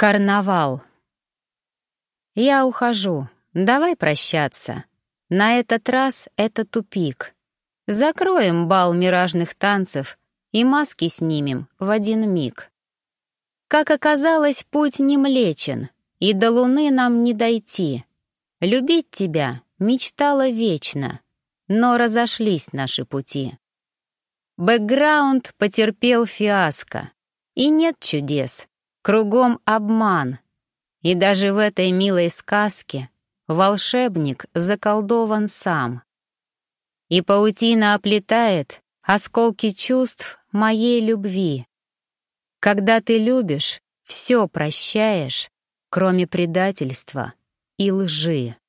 Карнавал. Я ухожу, давай прощаться. На этот раз это тупик. Закроем бал миражных танцев и маски снимем в один миг. Как оказалось, путь не млечен, и до луны нам не дойти. Любить тебя мечтала вечно, но разошлись наши пути. Бэкграунд потерпел фиаско, и нет чудес, Кругом обман. И даже в этой милой сказке волшебник заколдован сам. И паутина оплетает осколки чувств моей любви. Когда ты любишь, все прощаешь, кроме предательства и лжи.